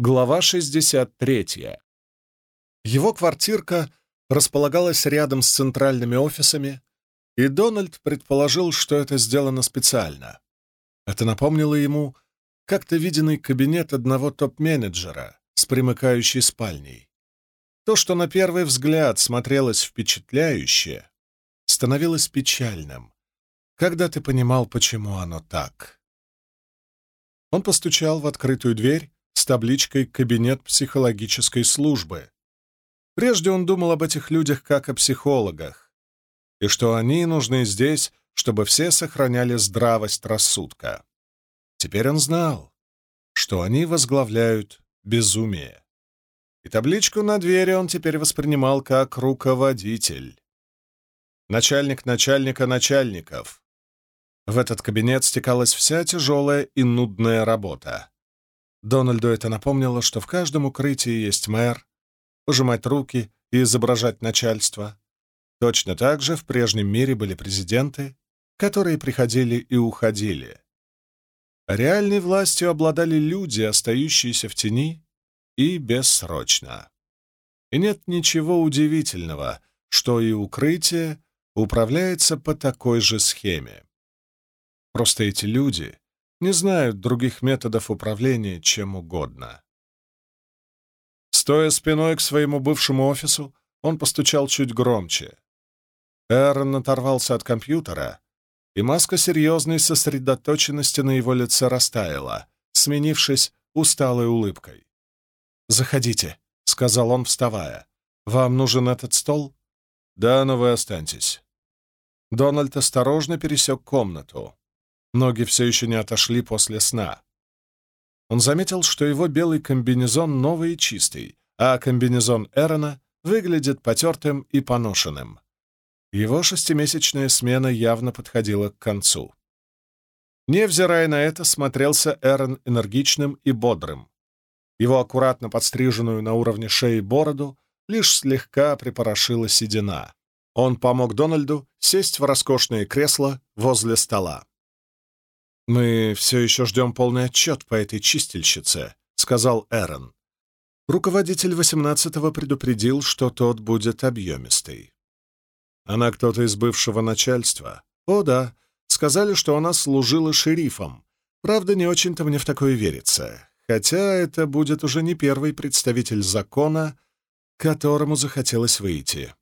Глава 63. Его квартирка располагалась рядом с центральными офисами, и Дональд предположил, что это сделано специально. Это напомнило ему как-то виденный кабинет одного топ-менеджера с примыкающей спальней. То, что на первый взгляд смотрелось впечатляюще, становилось печальным, когда ты понимал, почему оно так. Он постучал в открытую дверь, с табличкой «Кабинет психологической службы». Прежде он думал об этих людях как о психологах, и что они нужны здесь, чтобы все сохраняли здравость рассудка. Теперь он знал, что они возглавляют безумие. И табличку на двери он теперь воспринимал как руководитель. Начальник начальника начальников. В этот кабинет стекалась вся тяжелая и нудная работа. Дональду это напомнило, что в каждом укрытии есть мэр, пожимать руки и изображать начальство. Точно так же в прежнем мире были президенты, которые приходили и уходили. Реальной властью обладали люди, остающиеся в тени и бессрочно. И нет ничего удивительного, что и укрытие управляется по такой же схеме. Просто эти люди не знают других методов управления чем угодно. Стоя спиной к своему бывшему офису, он постучал чуть громче. Эрн оторвался от компьютера, и маска серьезной сосредоточенности на его лице растаяла, сменившись усталой улыбкой. «Заходите», — сказал он, вставая. «Вам нужен этот стол?» «Да, но вы останьтесь». Дональд осторожно пересек комнату. Ноги все еще не отошли после сна. Он заметил, что его белый комбинезон новый и чистый, а комбинезон Эрона выглядит потертым и поношенным. Его шестимесячная смена явно подходила к концу. Невзирая на это, смотрелся Эрон энергичным и бодрым. Его аккуратно подстриженную на уровне шеи бороду лишь слегка припорошила седина. Он помог Дональду сесть в роскошное кресло возле стола. «Мы все еще ждем полный отчет по этой чистильщице», — сказал Эрон. Руководитель восемнадцатого предупредил, что тот будет объемистый. Она кто-то из бывшего начальства. О, да, сказали, что она служила шерифом. Правда, не очень-то мне в такое верится. Хотя это будет уже не первый представитель закона, которому захотелось выйти.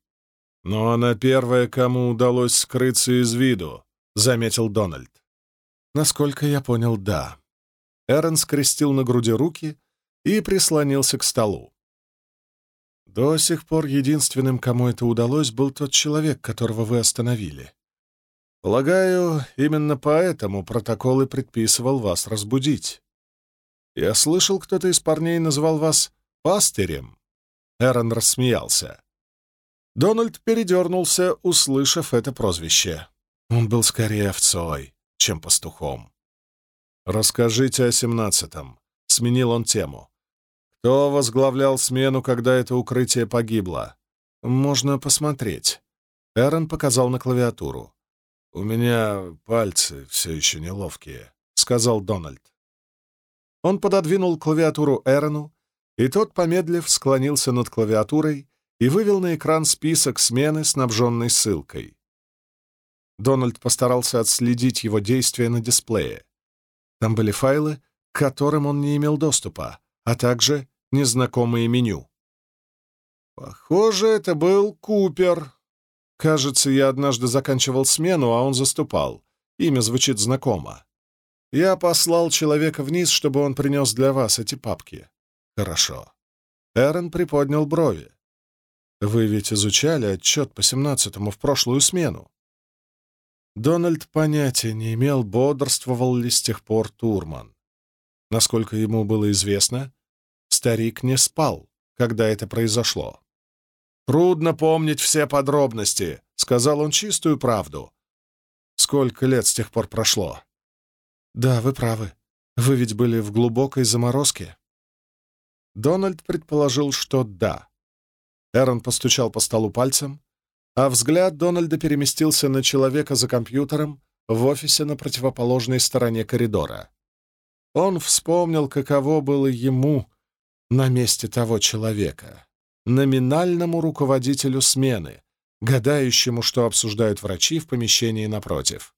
Но она первая, кому удалось скрыться из виду, — заметил Дональд. Насколько я понял, да. Эрен скрестил на груди руки и прислонился к столу. До сих пор единственным, кому это удалось, был тот человек, которого вы остановили. Полагаю, именно поэтому протокол и предписывал вас разбудить. Я слышал, кто-то из парней назвал вас пастырем. Эрон рассмеялся. Дональд передернулся, услышав это прозвище. Он был скорее овцой чем пастухом. «Расскажите о семнадцатом», — сменил он тему. «Кто возглавлял смену, когда это укрытие погибло?» «Можно посмотреть». Эрон показал на клавиатуру. «У меня пальцы все еще неловкие», — сказал Дональд. Он пододвинул клавиатуру Эрону, и тот, помедлив, склонился над клавиатурой и вывел на экран список смены, снабженный ссылкой. Дональд постарался отследить его действия на дисплее. Там были файлы, к которым он не имел доступа, а также незнакомые меню. Похоже, это был Купер. Кажется, я однажды заканчивал смену, а он заступал. Имя звучит знакомо. Я послал человека вниз, чтобы он принес для вас эти папки. Хорошо. Эрон приподнял брови. Вы ведь изучали отчет по семнадцатому в прошлую смену. Дональд понятия не имел, бодрствовал ли с тех пор Турман. Насколько ему было известно, старик не спал, когда это произошло. «Трудно помнить все подробности», — сказал он чистую правду. «Сколько лет с тех пор прошло?» «Да, вы правы. Вы ведь были в глубокой заморозке». Дональд предположил, что да. Эрон постучал по столу пальцем, а взгляд Дональда переместился на человека за компьютером в офисе на противоположной стороне коридора. Он вспомнил, каково было ему на месте того человека, номинальному руководителю смены, гадающему, что обсуждают врачи в помещении напротив.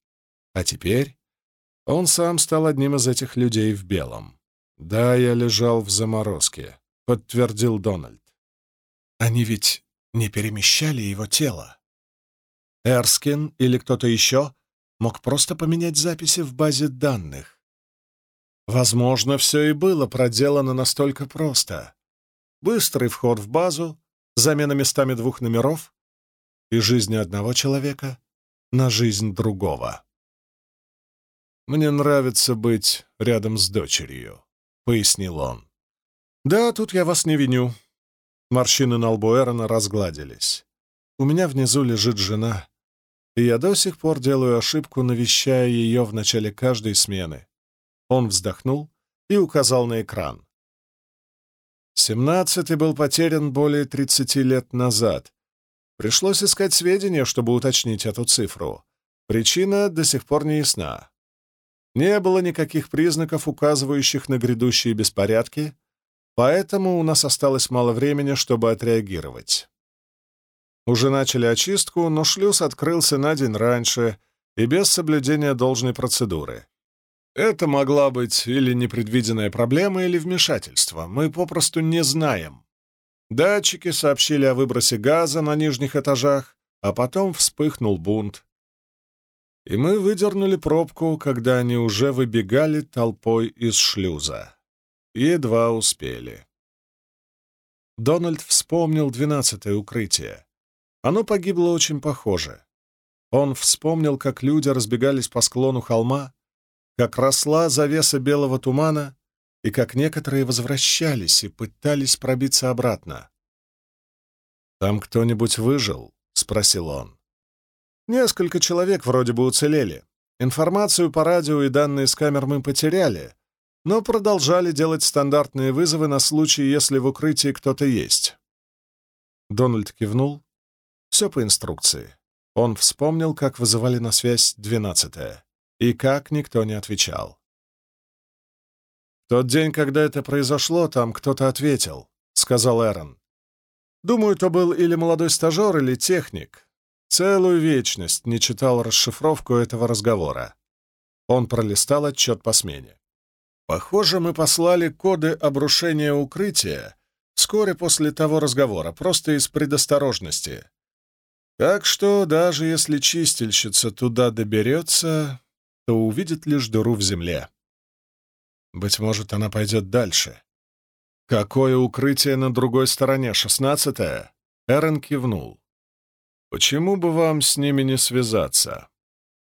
А теперь он сам стал одним из этих людей в белом. «Да, я лежал в заморозке», — подтвердил Дональд. «Они ведь не перемещали его тело. Эрскин или кто-то еще мог просто поменять записи в базе данных. Возможно, все и было проделано настолько просто. Быстрый вход в базу, замена местами двух номеров и жизни одного человека на жизнь другого. «Мне нравится быть рядом с дочерью», — пояснил он. «Да, тут я вас не виню». Морщины на лбу Эрона разгладились. «У меня внизу лежит жена, и я до сих пор делаю ошибку, навещая ее в начале каждой смены». Он вздохнул и указал на экран. Семнадцатый был потерян более тридцати лет назад. Пришлось искать сведения, чтобы уточнить эту цифру. Причина до сих пор не ясна. Не было никаких признаков, указывающих на грядущие беспорядки, поэтому у нас осталось мало времени, чтобы отреагировать. Уже начали очистку, но шлюз открылся на день раньше и без соблюдения должной процедуры. Это могла быть или непредвиденная проблема, или вмешательство. Мы попросту не знаем. Датчики сообщили о выбросе газа на нижних этажах, а потом вспыхнул бунт и мы выдернули пробку, когда они уже выбегали толпой из шлюза. Едва успели. Дональд вспомнил двенадцатое укрытие. Оно погибло очень похоже. Он вспомнил, как люди разбегались по склону холма, как росла завеса белого тумана и как некоторые возвращались и пытались пробиться обратно. «Там кто-нибудь выжил?» — спросил он. Несколько человек вроде бы уцелели. Информацию по радио и данные с камер мы потеряли, но продолжали делать стандартные вызовы на случай, если в укрытии кто-то есть. Дональд кивнул. Все по инструкции. Он вспомнил, как вызывали на связь двенадцатое, и как никто не отвечал. «Тот день, когда это произошло, там кто-то ответил», — сказал Эрон. «Думаю, то был или молодой стажер, или техник. Целую вечность не читал расшифровку этого разговора. Он пролистал отчет по смене. Похоже, мы послали коды обрушения укрытия вскоре после того разговора, просто из предосторожности. Так что даже если чистильщица туда доберется, то увидит лишь дыру в земле. Быть может, она пойдет дальше. Какое укрытие на другой стороне, шестнадцатое? Эрен кивнул. Почему бы вам с ними не связаться?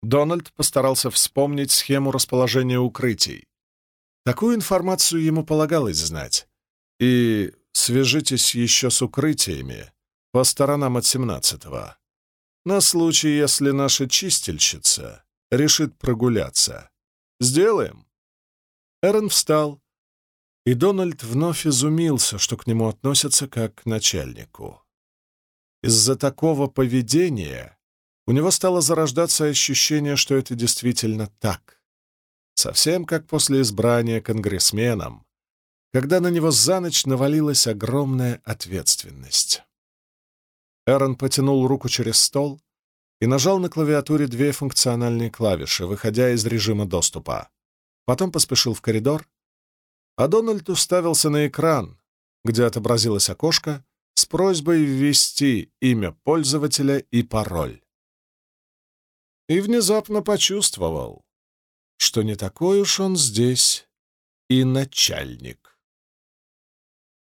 Дональд постарался вспомнить схему расположения укрытий. Такую информацию ему полагалось знать. И свяжитесь еще с укрытиями по сторонам от семнадцатого. На случай, если наша чистильщица решит прогуляться. Сделаем. Эрен встал, и Дональд вновь изумился, что к нему относятся как к начальнику. Из-за такого поведения у него стало зарождаться ощущение, что это действительно так. Совсем как после избрания конгрессменом, когда на него за ночь навалилась огромная ответственность. Эрон потянул руку через стол и нажал на клавиатуре две функциональные клавиши, выходя из режима доступа. Потом поспешил в коридор, а Дональд уставился на экран, где отобразилось окошко, с просьбой ввести имя пользователя и пароль. И внезапно почувствовал, что не такой уж он здесь и начальник.